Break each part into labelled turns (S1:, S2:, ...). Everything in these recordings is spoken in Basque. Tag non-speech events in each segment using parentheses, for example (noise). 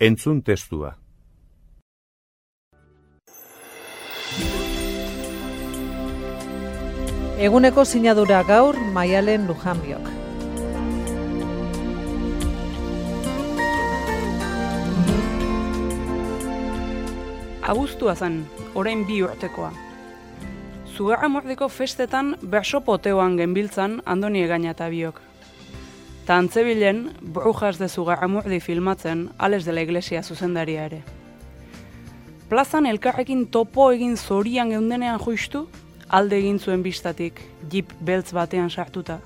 S1: Entzun testua.
S2: Eguneko sinadura gaur Maialen Lujanbiok.
S3: Abuztua zen, orain bi urtekoa. Zugarra mordiko festetan berso poteoan genbiltzan Andoni Egaina eta biok. Ta antzebilen, brujas de zugarramurdi filmatzen, ales de la iglesia zuzendaria ere. Plazan elkarrekin topo egin zorian geundenean juistu, alde egin zuen bistatik, jip beltz batean sartuta.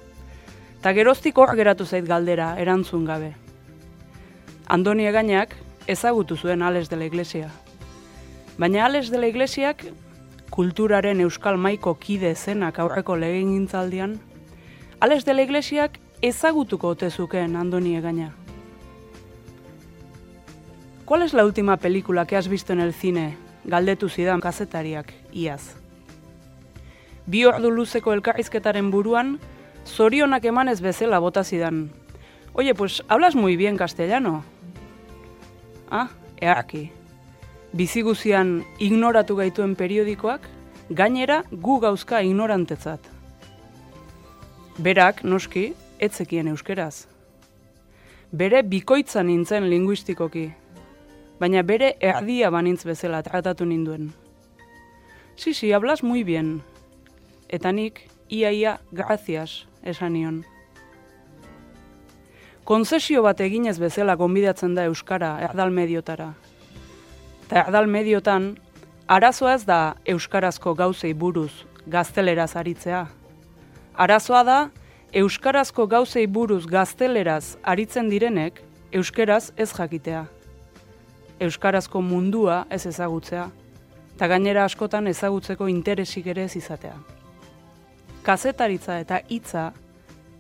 S3: Ta geroztik hor geratu zait galdera, erantzun gabe. Andoni egainak ezagutu zuen ales de la iglesia. Baina ales de la iglesiak kulturaren euskal maiko kide zenak aurreko legegintzaldian, ales de la iglesiak ezagutuko ote zukeen Andoni Egaña. ¿Cuál es la última película que has visto en el cine? Galdetu zidan kazetariak, iaz. Bi ordu luzeko elkarrizketaren buruan, zorionak emanez bezala bota zidan. Oye, pues hablas muy bien castellano. Ah, eaki. Biziguzian ignoratu gaituen periodikoak, gainera gu gauzka ignorantetzat. Berak, noski, etzekien euskeraz. Bere bikoitza nintzen linguistikoki, baina bere erdia banintz bezala tratatu ninduen. Si, si, hablas muy bien. Eta nik, ia, ia, gracias, esan nion. Konzesio bat eginez bezala gonbidatzen da Euskara erdal mediotara. Eta erdal mediotan, arazoa ez da Euskarazko gauzei buruz gazteleraz aritzea. Arazoa da, Euskarazko gauzei buruz gazteleraz aritzen direnek, Euskaraz ez jakitea. Euskarazko mundua ez ezagutzea, eta gainera askotan ezagutzeko interesik ere ez izatea. Kazetaritza eta hitza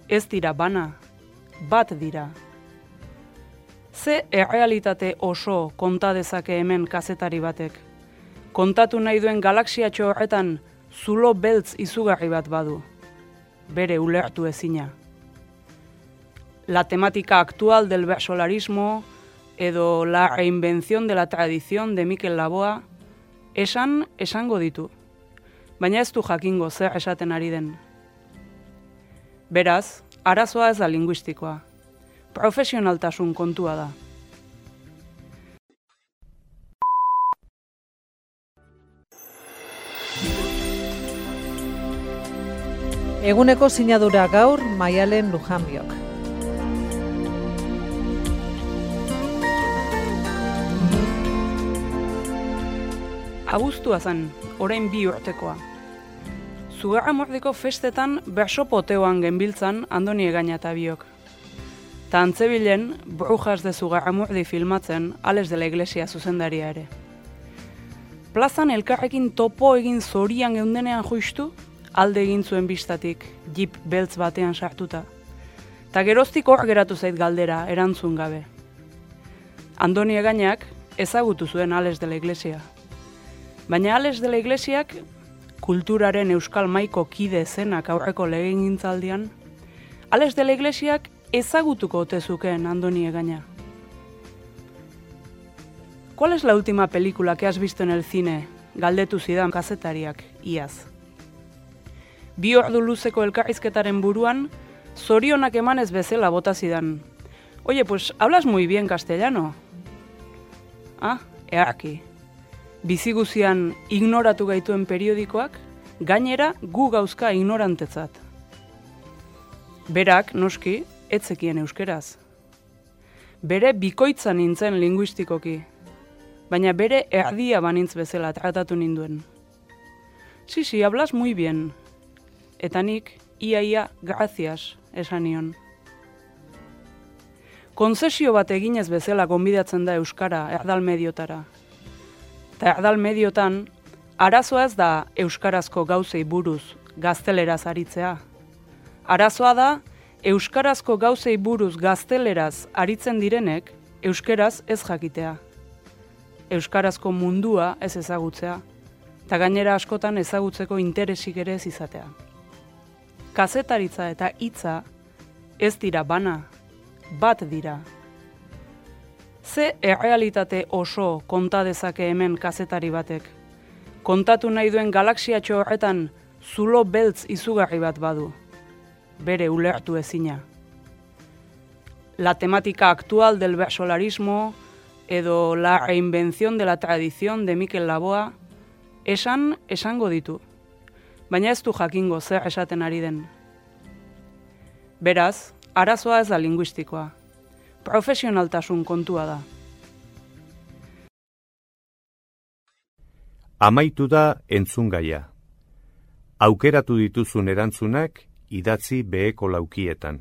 S3: ez dira bana, bat dira. Ze errealitate oso konta dezake hemen kazetari batek. Kontatu nahi duen galaxiatxo horretan zulo beltz izugarri bat badu bere ulertu ezina. La temática actual del versolarismo edo la reinvención de la tradición de Mikel Laboa esan esango ditu, baina ez du jakingo zer esaten ari den. Beraz, arazoa ez da linguistikoa, profesionaltasun kontua da.
S2: Eguneko sinadura gaur Maialen Lujanbiok.
S3: Abuztua zen, orain bi urtekoa. Zugarra festetan berso poteoan genbiltzan Andoni Egaina eta biok. Ta antzebilen, brujas de zugarra mordi filmatzen, ales de la iglesia zuzendaria ere. Plazan elkarrekin topo egin zorian geundenean juistu, alde egin zuen bistatik, jip beltz batean sartuta. Ta geroztik hor geratu zait galdera, erantzun gabe. Andoni egainak ezagutu zuen Ales de la Iglesia. Baina Ales de la Iglesiak kulturaren euskal maiko kide zenak aurreko legegintzaldian, Ales de la Iglesiak ezagutuko ote zukeen Andoni egaina. ¿Cuál es la última película que has visto en el cine? Galdetu zidan kazetariak, iaz. Bi ordu luzeko elkarrizketaren buruan, zorionak emanez bezala bota zidan. Oye, pues hablas muy bien castellano. Ah, eaki. Biziguzian ignoratu gaituen periodikoak, gainera gu gauzka ignorantetzat. Berak, noski, etzekien euskeraz. Bere bikoitza nintzen linguistikoki, baina bere erdia banintz bezala tratatu ninduen. Si, si, hablas muy bien. Eta nik, ia, ia, gracias, esan nion. Konzesio bat eginez bezala gonbidatzen da Euskara erdal mediotara. Eta erdal mediotan, arazoa ez da Euskarazko gauzei buruz gazteleraz aritzea. Arazoa da, Euskarazko gauzei buruz gazteleraz aritzen direnek, Euskaraz ez jakitea. Euskarazko mundua ez ezagutzea, eta gainera askotan ezagutzeko interesik ere ez izatea. Kazetaritza eta hitza ez dira bana, bat dira. Ze errealitate oso konta dezake hemen kazetari batek. Kontatu nahi duen galaxiatxo horretan zulo beltz izugarri bat badu bere ulertu ezina. La temática actual del versolarismo edo la reinvención de la tradición de Mikel Laboa esan esango ditu, baina ez du jakingo zer esaten ari den. Beraz, arazoa ez da linguistikoa, profesionaltasun kontua da.
S1: Amaitu da entzungaia. Aukeratu dituzun erantzunak idatzi beheko laukietan.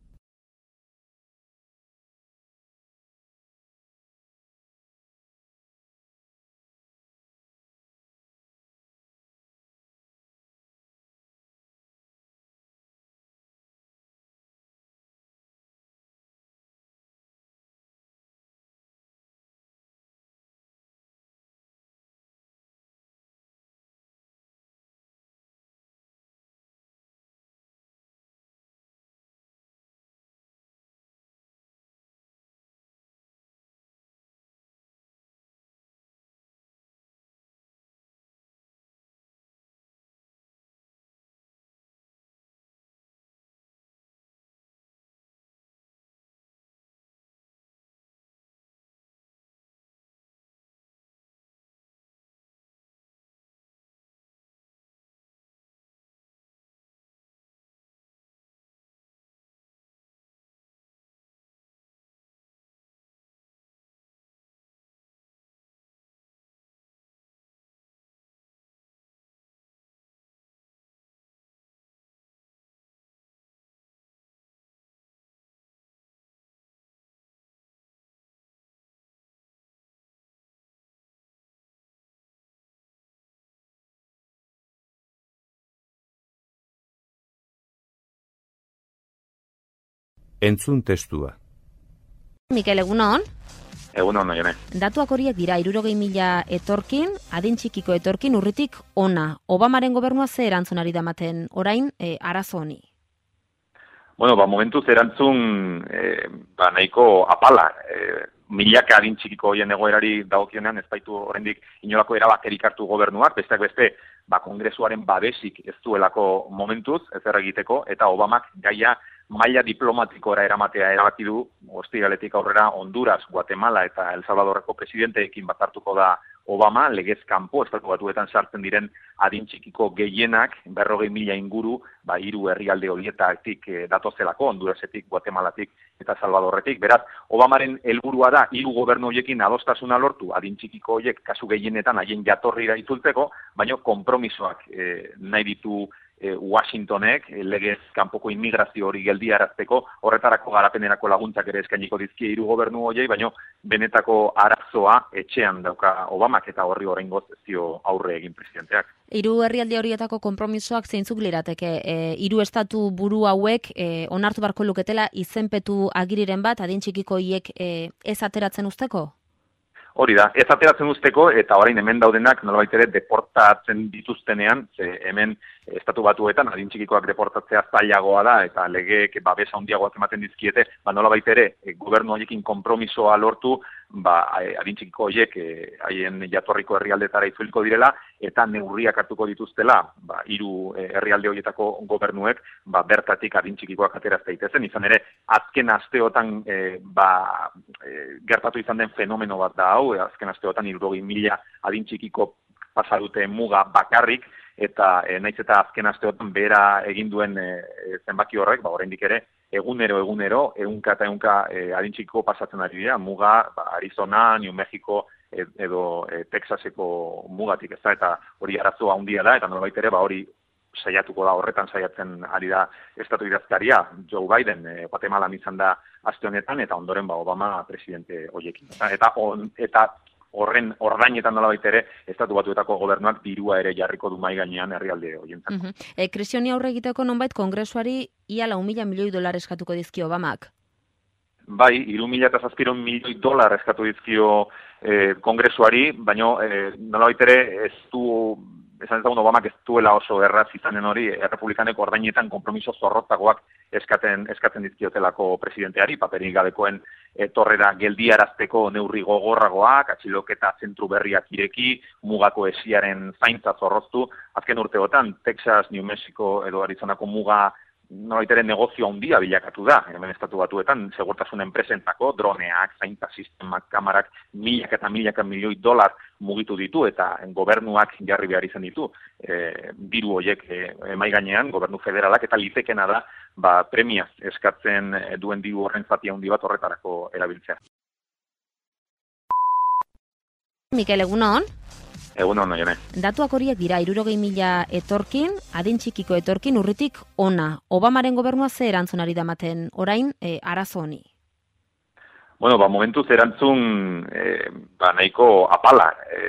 S1: Entzun testua.
S4: Mikel, egunon? Egun hon, jone.
S5: Datuak horiek dira, irurogei mila etorkin, adin txikiko etorkin urritik ona. Obamaren gobernua ze erantzunari damaten orain e, arazo honi?
S4: Bueno, ba, momentuz erantzun e, ba, nahiko apala. E, milaka adin txikiko hoien egoerari dagokionean ez baitu oraindik inolako erabakerik hartu gobernuak, besteak beste, ba, kongresuaren babesik ez duelako momentuz, ez egiteko, eta Obamak gaia maila diplomatikora eramatea erabaki du, ostiraletik aurrera Honduras, Guatemala eta El Salvadorreko presidenteekin batartuko da Obama, legez kanpo, estatu batuetan sartzen diren adin txikiko gehienak, berrogei mila inguru, ba, iru herrialde horietatik e, datozelako, Hondurasetik, Guatemalatik eta Salvadorretik. Beraz, Obamaren helburua da, hiru gobernu horiekin adostasuna lortu, adin txikiko horiek kasu gehienetan haien jatorrira itzultzeko, baina kompromisoak e, nahi ditu e, Washingtonek e, legez kanpoko inmigrazio hori geldiarazteko horretarako garapenerako laguntzak ere eskainiko dizkie hiru gobernu hoiei baino benetako arazoa etxean dauka Obamak eta horri oraingoz zio aurre egin presidenteak.
S5: Hiru herrialde horietako konpromisoak zeintzuk lirateke e, hiru estatu buru hauek e, onartu barko luketela izenpetu agiriren bat adin txikiko hiek e, ez ateratzen usteko?
S4: Hori da, ez ateratzen usteko eta orain hemen daudenak nolabait ere deportatzen dituztenean, ze hemen estatu batuetan adin txikikoak deportatzea zailagoa da eta legeek babesa handiagoak ematen dizkiete, ba nolabait ere e, gobernu horiekin konpromisoa lortu, ba adin txikiko horiek e, haien jatorriko herrialdetara itzuliko direla eta neurriak hartuko dituztela, ba hiru e, herrialde horietako gobernuek ba bertatik adin txikikoak ateraz daitezen, izan ere azken asteotan e, ba e, gertatu izan den fenomeno bat da hau, azken asteotan 70.000 adin txikiko pasa dute muga bakarrik eta e, naiz eta azken asteotan bera egin duen e, zenbaki horrek, ba oraindik ere egunero egunero ehunka eta ehunka e, adintxiko pasatzen ari dira. Muga ba, Arizona, New Mexico edo e, Texaseko mugatik, ez da eta hori arazoa handia da eta norbait ere ba hori saiatuko da horretan saiatzen ari da estatu idazkaria. Joe Biden e, Guatemala izan da aste honetan eta ondoren ba Obama presidente hoiekin eta on, eta horren ordainetan nola ere, estatu batuetako gobernuak dirua ere jarriko du mai gainean herrialde hoientzako.
S5: Mm -hmm. E, Krisioni aurre egiteko nonbait kongresuari ia lau mila milioi dolar eskatuko dizkio Obamak?
S4: Bai, iru mila eta zazpiron milioi dolar eskatu dizkio eh, kongresuari, baina eh, nola ere ez du esan ezagun Obamak ez duela oso erraz izanen hori, errepublikaneko ordainetan kompromiso zorrotagoak eskaten, eskatzen dizkiotelako presidenteari, paperik gabekoen etorrera geldiarazteko neurri gogorragoak, atxiloketa zentru berriak ireki, mugako esiaren zaintza zorroztu, azken urteotan, Texas, New Mexico edo Arizonako muga nolaitere negozio handia bilakatu da, hemen estatu batuetan, segurtasun enpresentako, droneak, zainta sistemak, kamarak, milak eta milak milioi dolar mugitu ditu, eta gobernuak jarri behar izan ditu, e, diru horiek e, gainean, gobernu federalak, eta litekena da, ba, premia eskatzen duen diru horren zati handi bat horretarako erabiltzea.
S5: Mikel, egunon?
S4: Egun hona, jone.
S5: Datuak horiek dira, irurogei mila etorkin, adin txikiko etorkin, urritik ona. Obamaren gobernua ze erantzunari damaten orain e, arazo honi?
S4: Bueno, ba, momentuz erantzun e, ba, nahiko apala. E,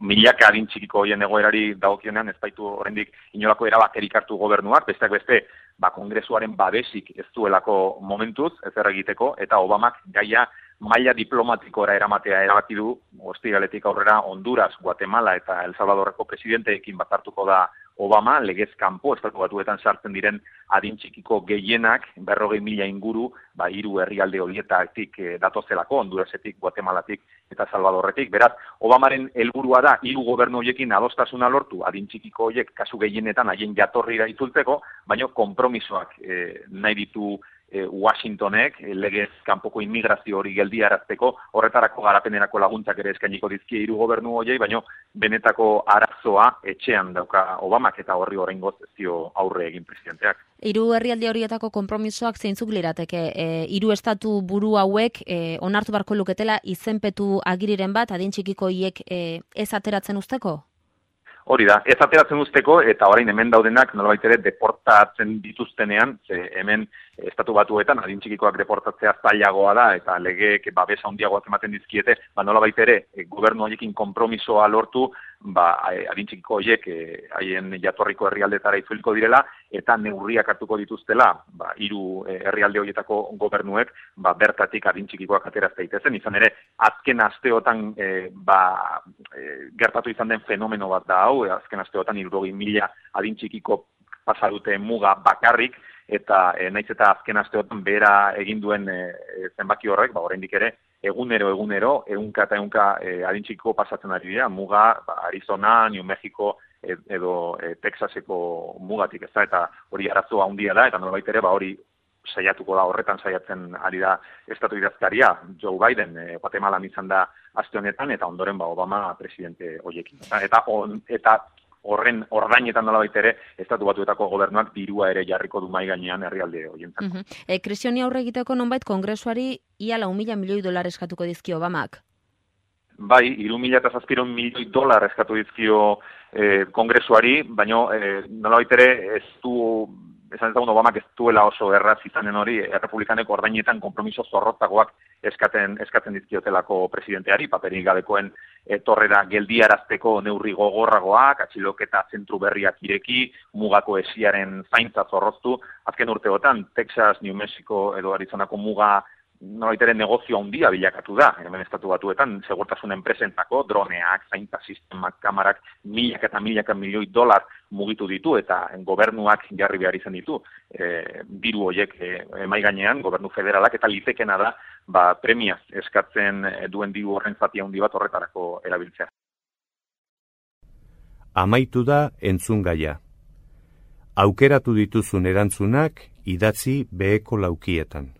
S4: milaka adin txikiko hoien egoerari dagokionean ez baitu oraindik inolako erabakerik hartu gobernuak, besteak beste, ba, kongresuaren babesik ez duelako momentuz, ez egiteko, eta Obamak gaia maila diplomatikora eramatea erabaki du, ostiraletik aurrera Honduras, Guatemala eta El Salvadorreko presidenteekin batartuko da Obama, legez kanpo, estatu batuetan sartzen diren adin txikiko gehienak, berrogei mila inguru, ba, hiru herrialde horietatik e, datozelako, Hondurasetik, Guatemalatik eta Salvadorretik. Beraz, Obamaren helburua da, hiru gobernu horiekin adostasuna lortu, adin txikiko horiek kasu gehienetan haien jatorrira itzultzeko, baina kompromisoak e, nahi ditu e, Washingtonek e, legez kanpoko inmigrazio hori geldiarazteko horretarako garapenerako laguntzak ere eskainiko dizkie hiru gobernu hoiei baino benetako arazoa etxean dauka Obamak eta horri oraingoz zio aurre egin presidenteak.
S5: Hiru herrialde horietako konpromisoak zeintzuk lirateke? E, hiru estatu buru hauek e, onartu barko luketela izenpetu agiriren bat adin txikiko hiek e, ez ateratzen usteko
S4: Hori da, ez ateratzen usteko eta orain hemen daudenak nolabait ere deportatzen dituztenean, ze hemen estatu batuetan adin txikikoak deportatzea zailagoa da eta legeek babesa handiagoak ematen dizkiete, ba nolabait ere e, gobernu horiekin konpromisoa lortu, ba, adintxikiko horiek haien jatorriko herrialdetara itzuliko direla, eta neurriak hartuko dituztela, ba, iru herrialde horietako gobernuek, ba, bertatik adintxikikoak ateraz daitezen, izan ere, azken asteotan ba, gertatu izan den fenomeno bat da hau, azken asteotan irurogi mila adintxikiko pasadute muga bakarrik, eta e, naiz eta azken asteotan bera egin duen e, zenbaki horrek, ba, oraindik ere, egunero, egunero, egunka eta egunka e, adintxiko pasatzen ari dira, muga, ba, Arizona, New Mexico, edo e, Texaseko mugatik, ez da, eta hori arazoa handia da, eta nolabait ere, ba, hori saiatuko da horretan saiatzen ari da estatu idazkaria. Joe Biden e, Guatemala izan da aste honetan eta ondoren ba Obama presidente hoiekin eta on, eta horren ordainetan nola ere, estatu batuetako gobernuak dirua ere jarriko du mai gainean herrialde hoientzako.
S5: Mm -hmm. E, Krisioni aurre egiteko nonbait kongresuari ia lau mila milioi dolar eskatuko dizkio Obamak?
S4: Bai, iru mila eta zazpiron milioi dolar eskatu dizkio e, kongresuari, baina e, nola ere ez du esan ezagun Obamak ez duela oso erraz izanen hori, errepublikaneko ordainetan kompromiso zorrotagoak eskaten, eskatzen dizkiotelako presidenteari, paperik gabekoen etorrera geldiarazteko neurri gogorragoak, atxiloketa zentru berriak ireki, mugako esiaren zaintza zorroztu, azken urteotan, Texas, New Mexico edo Arizonako muga nolaitere negozio handia bilakatu da, hemen estatu batuetan, segurtasun enpresentako, droneak, zainta sistemak, kamarak, milak eta milak milioi dolar mugitu ditu, eta gobernuak jarri behar izan ditu, e, diru horiek e, emai gainean, gobernu federalak, eta litekena da, ba, premiaz eskatzen duen diru horren zati handi bat horretarako erabiltzea.
S1: Amaitu da entzun gaia. Aukeratu dituzun erantzunak idatzi beheko laukietan.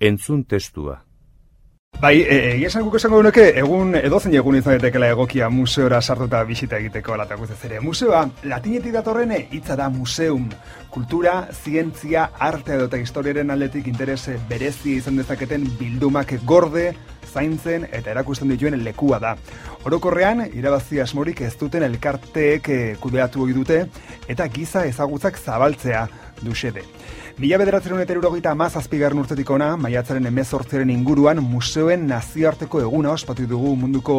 S1: Entzun testua.
S6: Bai, e, egia esan guk esango duke, egun edozen egun izan egokia museora sartuta bisita egiteko alatak guzez ere. Museoa, latinetik datorrene, hitza da museum. Kultura, zientzia, arte edo eta historiaren aldetik interese berezi izan dezaketen bildumak gorde, zaintzen eta erakusten dituen lekua da. Orokorrean, irabazi asmorik ez duten elkarteek eh, kudeatu dute eta giza ezagutzak zabaltzea duxede. Mila bederatzen eta erurogeita amazazpigarren urtetik ona, maiatzaren emezortzeren inguruan museoen nazioarteko eguna ospatu dugu munduko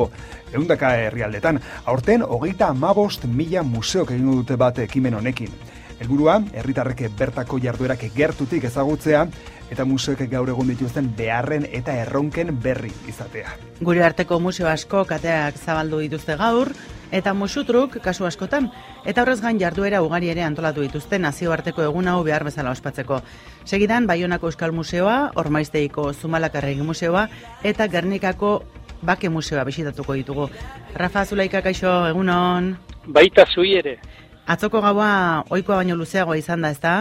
S6: eundaka herrialdetan. Aurten, hogeita amabost mila museok egingo dute bat ekimen honekin. Helburua, herritarreke bertako jarduerak gertutik ezagutzea, eta museoek gaur egun dituzten beharren eta erronken berri izatea.
S7: Gure arteko museo asko kateak zabaldu dituzte gaur, eta musutruk kasu askotan, eta horrez gain jarduera ugari ere antolatu dituzte nazioarteko egun hau behar bezala ospatzeko. Segidan, Baionako Euskal Museoa, Ormaizteiko Zumalakarregi Museoa, eta Gernikako Bake Museoa bisitatuko ditugu. Rafa Zulaika, kaixo, egunon?
S8: Baita zui ere.
S7: Atzoko gaua oikoa baino luzeagoa izan da, ezta?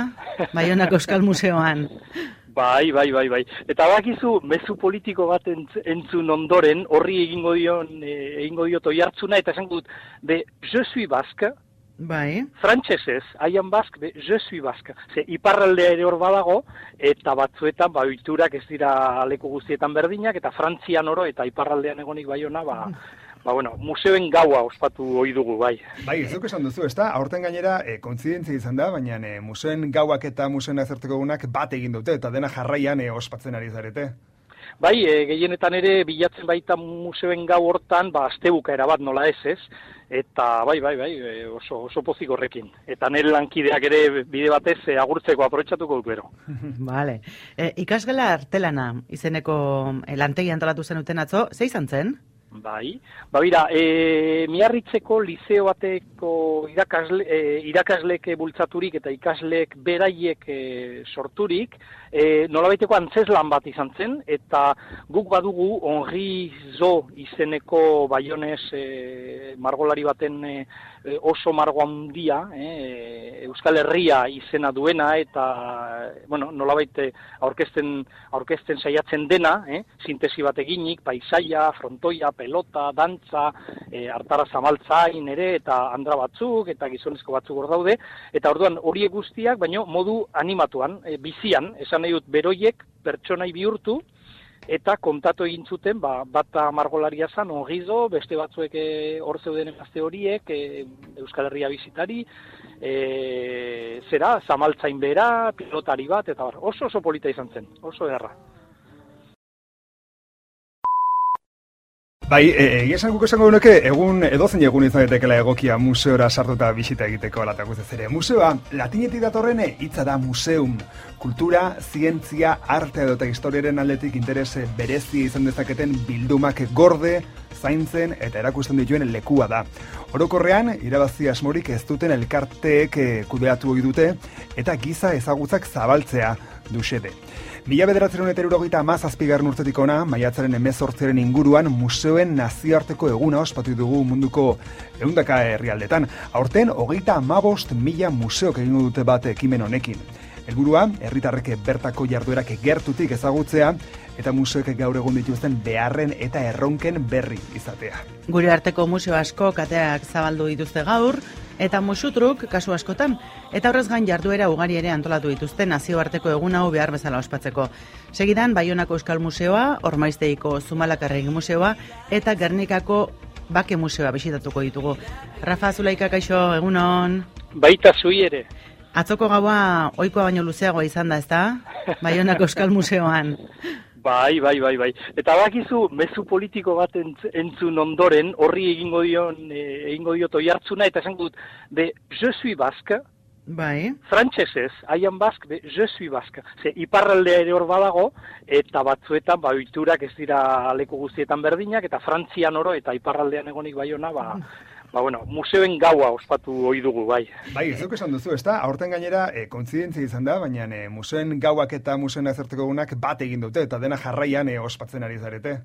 S7: Baionako Euskal Museoan. (laughs)
S8: Bai, bai, bai, bai. Eta bakizu, mezu politiko bat entz, entzun ondoren, horri egingo dion, e, egingo dio toiartzuna, eta esan dut, de, je suis basque,
S7: Bai.
S8: frantsesez, aian bask, de, je suis basque. Ze, iparraldea ere hor badago, eta batzuetan, ba, oiturak ez dira leku guztietan berdinak, eta frantzian oro, eta iparraldean egonik baiona, ba, (laughs) ba, bueno, museoen gaua ospatu ohi dugu, bai.
S6: Bai, ez duk esan duzu, ezta? Aurten gainera, e, kontzidentzia izan da, baina e, museoen gauak eta museoen azerteko egunak bat egin dute, eta dena jarraian e, ospatzen ari zarete.
S8: Bai, e, gehienetan ere bilatzen baita museoen gau hortan, ba, astebuka erabat nola ez ez, eta bai, bai, bai, oso, oso pozik horrekin. Eta nire lankideak ere bide batez e, agurtzeko aprobetsatuko dut bero. (laughs)
S7: Vale. E, ikasgela artelana izeneko e, lantegi antolatu zenuten atzo, ze izan zen?
S8: Bai, ba bira, e, miarritzeko liceo bateko irakasle, e, irakaslek bultzaturik eta ikasleek beraiek e, sorturik, e, nolabaiteko antzeslan bat izan zen, eta guk badugu onri zo izeneko baionez e, margolari baten e, oso margo handia, e, Euskal Herria izena duena, eta bueno, nolabait aurkezten, aurkezten saiatzen dena, eh, sintesi bat eginik, paisaia, frontoia, pelota, dantza, e, hartara zamaltzain ere, eta andra batzuk, eta gizonezko batzuk hor daude, eta orduan horiek guztiak, baino modu animatuan, e, bizian, esan nahi dut beroiek pertsonai bihurtu, eta kontatu egin zuten, ba, bat margolaria zan, ongizo, beste batzuek hor zeuden emazte horiek, e, Euskal Herria bizitari, e, zera, zamaltzain bera, pilotari bat, eta bar, oso oso polita izan zen, oso erra.
S6: Bai, egia esan guk esango genuke, egun edozen egun izan daitekeela egokia museora sartuta bisita egiteko alatak ere. Museoa, latinetik datorrene, hitza da museum. Kultura, zientzia, arte edo eta historiaren aldetik interese berezi izan dezaketen bildumak gorde, zaintzen eta erakusten dituen lekua da. Orokorrean, irabazi asmorik ez duten elkarteek kudeatu ohi dute eta giza ezagutzak zabaltzea duxede. Mila bederatzeren eta erurogeita amazazpigarren urtetik ona, maiatzaren emezortzeren inguruan museoen nazioarteko eguna ospatu dugu munduko eundaka herrialdetan. Aurten, hogeita amabost mila museok egingo dute bat ekimen honekin. Helburua, herritarreke bertako jarduerak gertutik ezagutzea, eta museoek gaur egun dituzten beharren eta erronken berri izatea.
S7: Gure arteko museo asko kateak zabaldu dituzte gaur, eta musutruk kasu askotan, eta horrez gain jarduera ugari ere antolatu dituzte nazioarteko egun hau behar bezala ospatzeko. Segidan, Baionako Euskal Museoa, Ormaizteiko Zumalakarregi Museoa, eta Gernikako Bake Museoa bisitatuko ditugu. Rafa Zulaika, kaixo, egunon?
S8: Baita zui ere.
S7: Atzoko gaua oikoa baino luzeagoa izan da, ezta? Baionako Euskal Museoan.
S8: Bai, bai, bai, bai. Eta bakizu, mezu politiko bat entz, entzun ondoren, horri egingo dion, e, egingo dio toiartzuna, eta esan dut, de, je suis basque,
S7: Bai.
S8: frantsesez, aian bask, de, je suis basque. Ze, iparraldea ere hor badago, eta batzuetan, ba, oiturak ez dira leku guztietan berdinak, eta frantzian oro, eta iparraldean egonik baiona, ba, (laughs) ba, bueno, museoen gaua ospatu ohi dugu, bai.
S6: Bai, ez duk esan duzu, ezta? Aurten gainera, e, kontzidentzia izan da, baina e, museoen gauak eta museoen azerteko egunak bat egin dute, eta dena jarraian e, ospatzen ari zarete.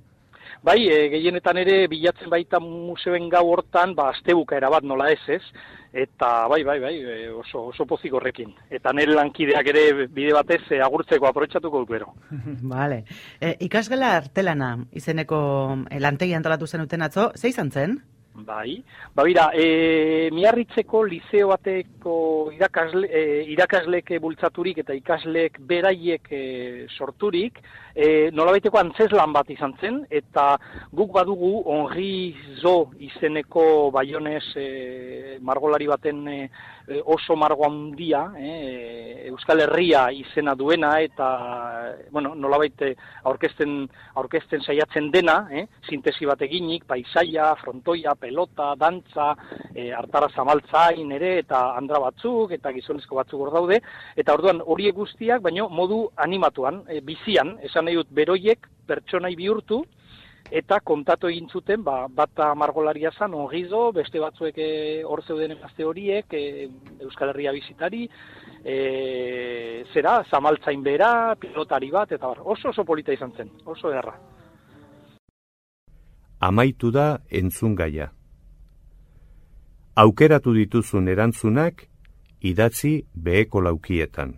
S8: Bai, e, gehienetan ere bilatzen baita museoen gau hortan, ba, astebuka erabat nola ez ez, eta bai, bai, bai, oso, oso pozik horrekin. Eta nire lankideak ere bide batez e, agurtzeko aprobetsatuko dut bero. (laughs)
S7: Vale. E, ikasgela artelana izeneko e, lantegi antolatu zenuten atzo, ze izan zen?
S8: Bai, ba bira, e, miarritzeko liceo bateko irakasle, e, irakaslek bultzaturik eta ikasleek beraiek e, sorturik, e, nolabaiteko antzeslan bat izan zen, eta guk badugu onri zo izeneko baionez e, margolari baten e, oso margo handia, e, Euskal Herria izena duena, eta bueno, nolabait aurkezten, aurkezten saiatzen dena, eh, sintesi bat eginik, paisaia, frontoia, pelota, dantza, e, hartara zamaltzain ere, eta andra batzuk, eta gizonezko batzuk hor daude, eta orduan horiek guztiak, baino modu animatuan, e, bizian, esan nahi dut beroiek pertsonai bihurtu, eta kontatu egin zuten, ba, bat margolaria zan, ongizo, beste batzuek e, hor zeuden emazte horiek, e, Euskal Herria bizitari, e, zera, zamaltzain bera, pilotari bat, eta bar, oso oso polita izan zen, oso erra.
S1: Amaitu da entzun gaia. Aukeratu dituzun erantzunak, idatzi beheko laukietan.